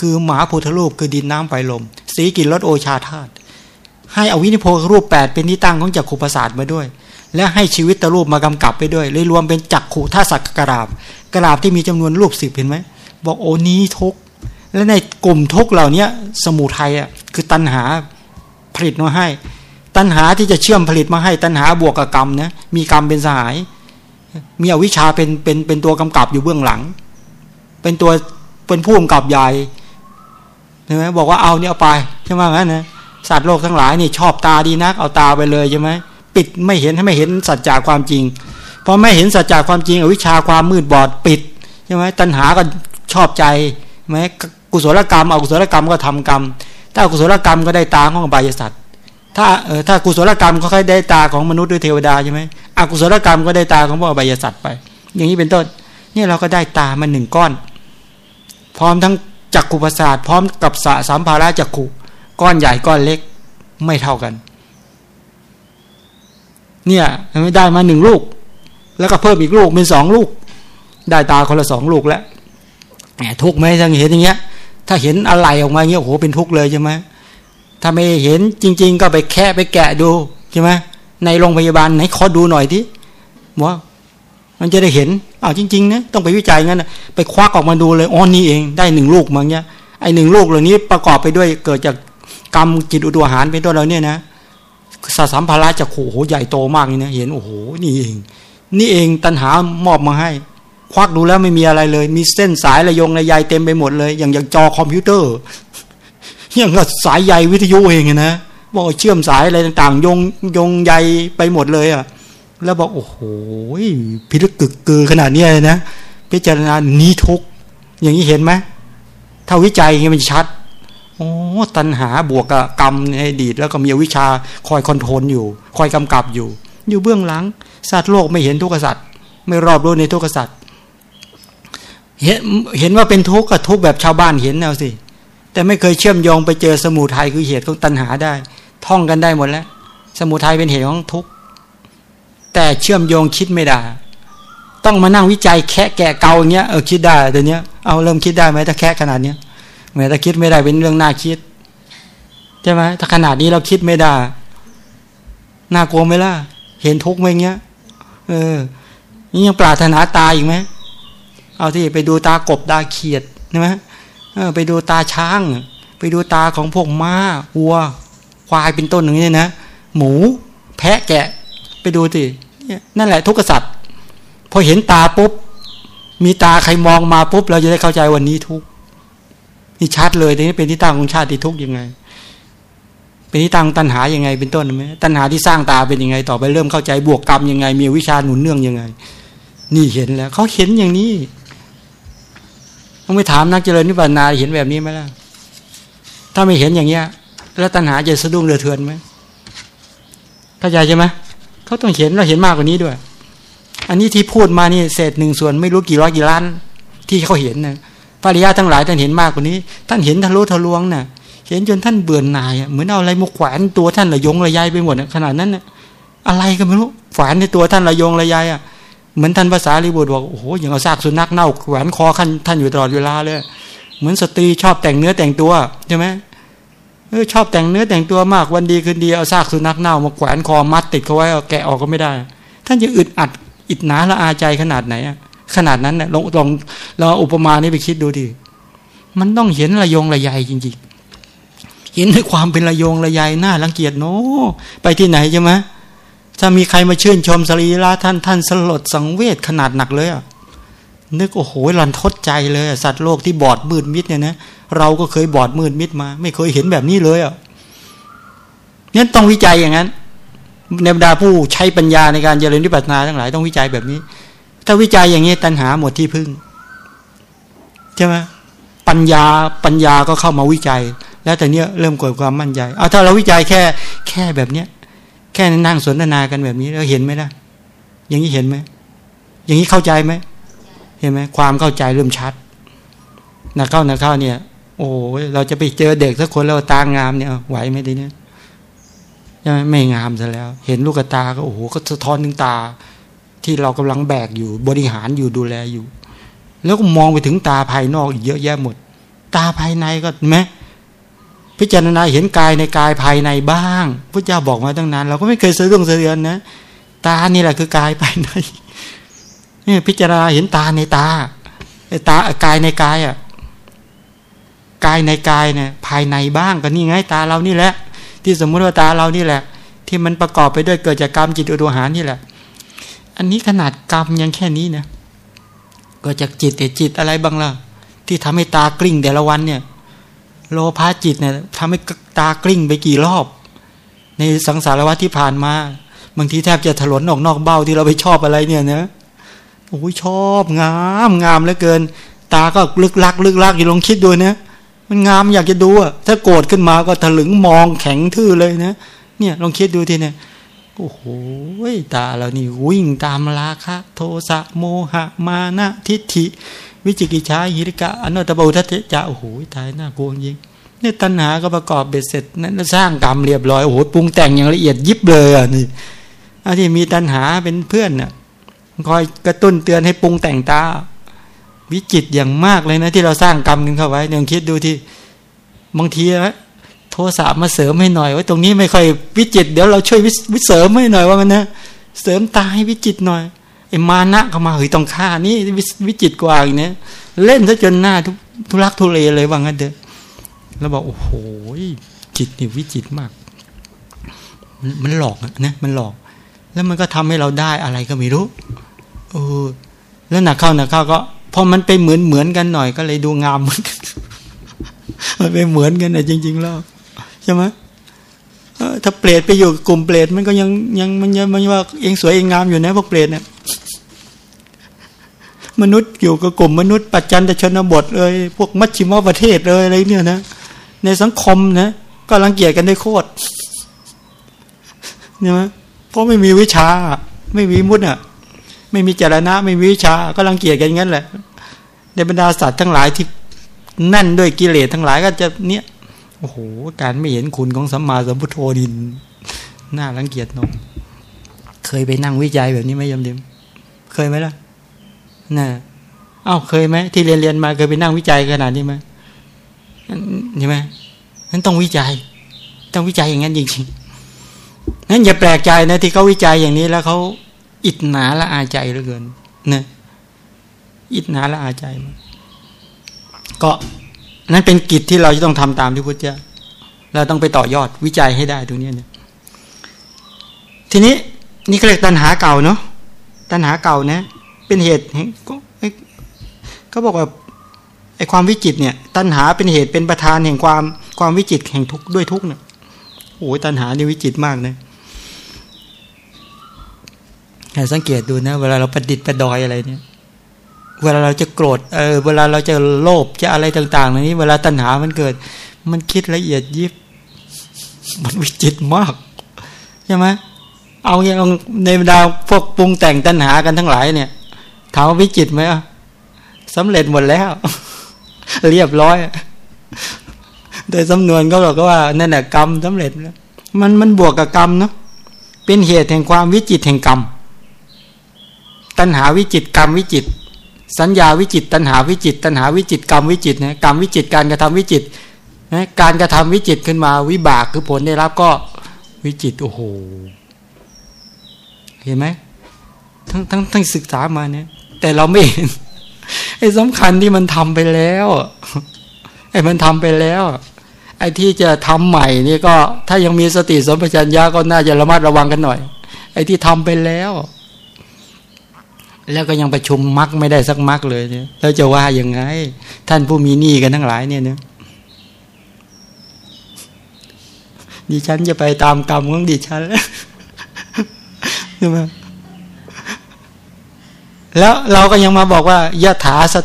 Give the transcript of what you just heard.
คือหมาพุทธรูปคือดินน้ำไฟลม สีกินรสโอชาธาตุให้อวินิโพครูปแปดเป็นที่ตั้งของจักขุประสาทมาด้วย และให้ชีวิตตรูปมากำกับไปด้วยเลยรวมเป็นจักขุท่าสักกราบกราบที่มีจำนวนรูปสิบเห็นไหมบอกโอ้นี้ทุกและในกลุ่มทุกเหล่านี้สมุทัยอะคือตัณหาผลิตมาให้ ตัณหาที่จะเชื่อมผลิตมาให้ ตัณหาบวกกับกรรมนะมีกรรมเป็นสหาย มีอวิชชาเป็นเป็นเป็นตัวกำกับอยู่เบื้องหลัง เป็นตัว เป็นผู้กำกับใหญ่ใช่ไหมบอกว่าเอาเนี่ยเอาไปใช่ไหมงั้นนะสัตว์โลกทั้งหลายนี่ชอบตาดีนักเอาตาไปเลยใช่ไหมปิดไม่เห็นให้ไม่เห็นสัจจะความจริงพอไม่เห็นสัจจะความจริงอวิชชาความมืดบอดปิดใช่ไหมตัณหาก็ชอบใจไหมกุศลกรรมอกุศลกรรมก็ทำกรรม ถ้ากุศลกรรมก็ได้ตาของอบายสัตว์ถ้าเออถ้ากุศลกรรมก็ค่อยได้ตาของมนุษย์หรือเทวดาใช่ไหมอกุศลกรรมก็ได้ตาของพวกอบายสัตว์ไป อย่างนี้เป็นต้นนี่เราก็ได้ตามาหนึ่งก้อน พร้อมทั้งจักขุประสาทพร้อมกับสสามภาระจักขุก้อนใหญ่ก้อนเล็กไม่เท่ากัน เนี่ยไม่ได้มาหนึ่งลูก แล้วก็เพิ่มอีกลูกเป็นสองลูก ได้ตาคนละสองลูกแล้วแหมทุกไหมถ้าเห็นอย่างเงี้ย ถ้าเห็นอะไรออกมาเงี้ยโอ้โหเป็นทุกเลยใช่ไหมถ้าไม่เห็นจริง ๆ ก็ไปแค่ไปแกะดูใช่ไหมในโรงพยาบาลไหนขอดูหน่อยที่ว่ามันจะได้เห็น อ้าวจริงๆนะต้องไปวิจัยงั้นนะไปควักออกมาดูเลยอ๋อนี่เองได้หนึ่งลูกมั้งเนี้ยไอหนึ่งลูกเหล่านี้ประกอบไปด้วยเกิดจากกรรมจิตอุดวหารเป็นต้นเราเนี่ยนะสสัมภาระจะโอ้โหใหญ่โตมากนี่นะเห็นโอ้โหนี่เอง นี่เองตัณหามอบมาให้ ควักดูแล้วไม่มีอะไรเลย มีเส้นสายระยงระยายเต็มไปหมดเลย อย่างอย่างจอคอมพิวเตอร์อย่างกับสายใยวิทยุเองนะบอกเชื่อมสายอะไรต่างๆ ยงยงใยไปหมดเลยอะ แล้วบอกโอ้โหพิลึกกึกกือขนาดนี้เลยนะพิจารณานี้ทุกอย่างนี้เห็นไหมถ้าวิจัยอย่างนี้มันชัดโอ้ตัณหาบวกกับกรรมในอดีตแล้วก็มีวิชาคอยคอนโทรลอยู่ คอยกำกับอยู่ อยู่เบื้องหลังสัตว์โลกไม่เห็นทุกข์สัตว์ไม่รอบรู้ในทุกข์สัตว์เห็นเห็นว่าเป็นทุกข์กับทุกข์แบบชาวบ้านเห็นเอาสิแต่ไม่เคยเชื่อมโยงไปเจอสมุทัยคือเหตุของตัณหาได้ ท่องกันได้หมดแล้ว สมุทัยเป็นเหตุของทุกข์ แต่เชื่อมโยงคิดไม่ได้ ต้องมานั่งวิจัยแค่แกะเกาอย่างเงี้ยเออคิดได้แต่เนี้ยเอาเริ่มคิดได้ไหมถ้าแค่ขนาดเนี้ยแม้ถ้าคิดไม่ได้เป็นเรื่องน่าคิดใช่ไหมถ้าขนาดนี้เราคิดไม่ได้น่ากลัวไหมล่ะ เห็นทุกข์ไหมเงี้ย เออนี่ยังปรารถนาตาอีกไหมเอาที่ไปดูตากบตาเขียดใช่ไหมเออ ไปดูตาช้าง ไปดูตาของพวกม้าวัว ควายเป็นต้นอย่างนี้นะ หมู แพะแกะ ไปดูสินั่นแหละทุกขสัตว์พอเห็นตาปุ๊บ มีตาใครมองมาปุ๊บ เราจะได้เข้าใจวันนี้ทุกนี่ชัดเลยนี้เป็นที่ตั้งของชาติทุกข์ยังไง เป็นที่ตั้งตัณหายังไง เป็นต้นไหมตัณหาที่สร้างตาเป็นยังไง ต่อไปเริ่มเข้าใจบวกกรรมยังไง มีวิชาหนุนเนื่องยังไง นี่เห็นแล้วเขาเห็นอย่างนี้ต้องไปถามนักเจริญนิพพานาเห็นแบบนี้ไหมล่ะถ้าไม่เห็นอย่างเงี้ย แล้วตัณหาจะสะดุ้งเรือเทือนไหมเข้าใจใช่ไหม เขาต้องเห็นเราเห็นมากกว่านี้ด้วย อันนี้ที่พูดมานี่เศษหนึ่งส่วนไม่รู้กี่ร้อยกี่ล้าน ที่เขาเห็นนะปริยาทั้งหลายท่านเห็นมากกว่านี้ ท่านเห็นทะลุทะลวงนะ่ะ เห็นจนท่านเบื่อหน่ายเหมือนเอาอะไรมาแขวนตัวท่านระยงระยายไปหมดขนาดนั้นนะอะไรก็ไม่รู้แขวนในตัวท่านระยงระยายอะเหมือนท่านภาษาลิบุตรบอกโอ้โหอย่างเอาซากสุนัขเน่าแขวนคอท่านท่านอยู่ตลอดเวลาเลย เหมือนสตรีชอบแต่งเนื้อแต่งตัวใช่ไหม เออชอบแต่งเนื้อแต่งตัวมากวันดีคืนดีเอาซากสุนัขเน่ามาแขวนคอมัดติดเขาไว้แกะออกก็ไม่ได้ ท่านจะอึดอัดอิดหนาละอาใจขนาดไหนอะขนาดนั้นเนี่ยลองลองเราอุปมานี้ไปคิดดูดิมันต้องเห็นระยงระยายจริงๆ เห็นในความเป็นระยงระยายหน้ารังเกียจโน้ไปที่ไหนใช่ไหมถ้ามีใครมาชื่นชมสรีระท่านท่านสลดสังเวชขนาดหนักเลยอะ นึกโอ้โหรันทดใจเลยสัตว์โลกที่บอดมืดมิดเนี่ยนะเราก็เคยบอดมืดมิดมา ไม่เคยเห็นแบบนี้เลยอะนั้นต้องวิจัยอย่างนั้นในบรรดาผู้ใช้ปัญญาในการเจริญวิปัสสนาทั้งหลายต้องวิจัยแบบนี้ ถ้าวิจัยอย่างนี้ตัณหาหมดที่พึ่งใช่ไหมปัญญาปัญญาก็เข้ามาวิจัย แล้วแต่เนี้ยเริ่มเกิดความมั่นใจเอาถ้าเราวิจัยแค่แค่แบบเนี้ย แค่นั่งสนทนากันแบบนี้เราเห็นไหมล่ะ อย่างนี้เห็นไหมอย่างนี้เข้าใจไหม เห็นไหมความเข้าใจเริ่มชัดนะเข้านะเข้าเนี่ย โอ้เราจะไปเจอเด็กสักคนแล้วตางามเนี่ยไหวไหมทีเนี้ยยังไม่งามซะแล้ว เห็นลูกตาก็โอ้โหก็สะท้อนถึงตา ที่เรากำลังแบกอยู่บริหารอยู่ดูแลอยู่ แล้วก็มองไปถึงตาภายนอกอีกเยอะแยะหมด ตาภายในก็ไหมพิจารณาเห็นกายในกายภายในบ้างพระเจ้าบอกมาตั้งนานเราก็ไม่เคยสะดุ้งสะเทือนนะ ตานี่แหละคือกายภายใน นี่พิจารณาเห็นตาในตาตากายในกายอะกายในกายเนี่ยภายในบ้างก็นี่ไงตาเรานี่แหละ ที่สมมุติว่าตาเรานี่แหละ ที่มันประกอบไปด้วยเกิดจากกรรมจิตอุดหานี่แหละ อันนี้ขนาดกรรมยังแค่นี้นะก็จากจิตแต่จิตอะไรบ้างล่ะที่ทำให้ตากลิ้งแต่ละวันเนี่ย โลภะจิตเนี่ยทำให้ตากลิ้งไปกี่รอบ ในสังสารวัฏที่ผ่านมา บางทีแทบจะถลนออกนอกเบ้าที่เราไปชอบอะไรเนี่ยนะ โอ้ยชอบงามงามเหลือเกิน ตาก็ลึกลัก ลึกลักอยู่ลองคิดดูนะมันงามอยากจะดูอะถ้าโกรธขึ้นมาก็ถลึงมองแข็งทื่อเลยนะเนี่ยลองคิดดูทีเนี่ยโอ้โหตาเรานี่วิ่งตามราคะโทสะโมหะมานะทิฏฐิ วิจิกิจฉาหิริกะอนุตตบุทัตจะโอ้โหตายน่ากลัวจริงเนี่ยตัณหาก็ประกอบเบ็ดเสร็จนั้นสร้างกรรมเรียบร้อยโอ้โหปรุงแต่งอย่างละเอียดยิบเลยอะนี่อันที่มีตัณหาเป็นเพื่อนน่ะ คอยกระตุ้นเตือนให้ปรุงแต่งตา วิจิตอย่างมากเลยนะ ที่เราสร้างกรรมกันเข้าไว้เนี่ยคิดดูที่บางทีนะโทสะมาเสริมให้หน่อยว่าตรงนี้ไม่ค่อยวิจิต เดี๋ยวเราช่วยวิเสริมให้หน่อยว่ากันนะเสริมตาให้วิจิตหน่อยไอ้มานะเข้ามาเฮ้ยต้องฆ่านี่วิจิตกว่าอีกเนี่ยเล่นซะจนหน้าทุลักทุเลเลยว่างั้นเถอแล้วบอกโอ้โหจิตนี่วิจิตมาก มันหลอกนะมันหลอก แล้วมันก็ทำให้เราได้อะไรก็ไม่รู้เออแล้วหนักเข้าหนักเข้าก็พอมันไปเหมือนเหมือนกันหน่อยก็เลยดูงามมันไปเหมือนกันนะจริง ๆ แล้วใช่ไหมถ้าเปรตไปอยู่กลุ่มเปรตมันก็ยังยังมันยังมันว่าเองสวยเองงามอยู่นะพวกเปรตเนี่ยมนุษย์อยู่กับกลุ่มมนุษย์ปัจจันตชนบทเลย พวกมัชชิมประเทศเลยอะไรเนี่ยนะในสังคมนะก็รังเกียจกันได้โคตรใช่ไหม เพราะไม่มีวิชา ไม่มีมุดอะ ไม่มีจรณะ ไม่มีวิชา ก็รังเกียจกันงั้นแหละ ในบรรดาสัตว์ทั้งหลายที่แน่นด้วยกิเลสทั้งหลายก็จะเนี้ยโอ้โห การไม่เห็นคุณของสัมมาสัมพุทโธดิน น่ารังเกียจนมเคยไปนั่งวิจัยแบบนี้ไหมยมดิม เคยไหมล่ะน่ะเอ้าเคยไหมที่เรียนเรียนมาเคยไปนั่งวิจัยขนาดนี้ไหมใช่ไหมนั้นต้องวิจัย ต้องวิจัยอย่างนั้นจริงๆ นั้นอย่าแปลกใจนะที่เขาวิจัยอย่างนี้แล้วเขาอิดหนาละอาใจเหลือเกินนะอิดหนาละอาใจก็นั้นเป็นกิจที่เราจะต้องทำตามที่พุทธเจ้าเราต้องไปต่อยอดวิจัยให้ได้ตรงนี้เนี่ย ทีนี้นี่ก็เรียกตัณหาเก่าเนาะตัณหาเก่านะเป็นเหตุก็เขาบอกว่าไอ้ความวิจิตเนี่ย ตัณหาเป็นเหตุเป็นประธานแห่งความความวิจิตแห่งทุกข์ด้วยทุกข์เนี่ยโอ้ยตัณหานี่วิจิตมากนะ ให้สังเกตดูนะ เวลาเราประดิษฐ์ประดอยอะไรเนี่ย เวลาเราจะโกรธเออเวลาเราจะโลภจะอะไรต่างๆเหล่านี้ เวลาตัณหามันเกิด มันคิดละเอียดยิบ มันวิจิตมากใช่ไหมเอาอย่างในบรรดาพวกปรุงแต่งตัณหากันทั้งหลายเนี่ยถามวิจิตไหมอะสำเร็จหมดแล้ว เรียบร้อย โดยสำนวนก็บอกว่านั่นแหละกรรมสำเร็จแล้วมันมันบวกกับกรรมเนาะเป็นเหตุแห่งความวิจิตแห่งกรรม ตัณหาวิจิตกรรมวิจิต สัญญาวิจิต ตัณหาวิจิต ตัณหาวิจิตกรรมวิจิตนะกรรมวิจิตการกระทำวิจิตนะการกระทำวิจิตขึ้นมาวิบากคือผลได้รับก็วิจิตโอ้โหเห็นไหมทั้งทั้งทั้งศึกษามาเนี่ย แต่เราไม่เห็นไอ้สำคัญที่มันทำไปแล้วไอ้มันทำไปแล้ว ไอ้ที่จะทำใหม่นี่ก็ ถ้ายังมีสติสมปชัญญะก็น่าจะระมัดระวังกันหน่อย ไอ้ที่ทำไปแล้ว แล้วก็ยังประชุมมักไม่ได้สักมักเลยเนี่ยแล้วจะว่ายังไง ท่านผู้มีหนี้กันทั้งหลายเนี่ยเนี่ยดิฉันจะไปตามกรรมของดิฉันแล้วใช่ไหมแล้วเราก็ยังมาบอกว่ายะถาส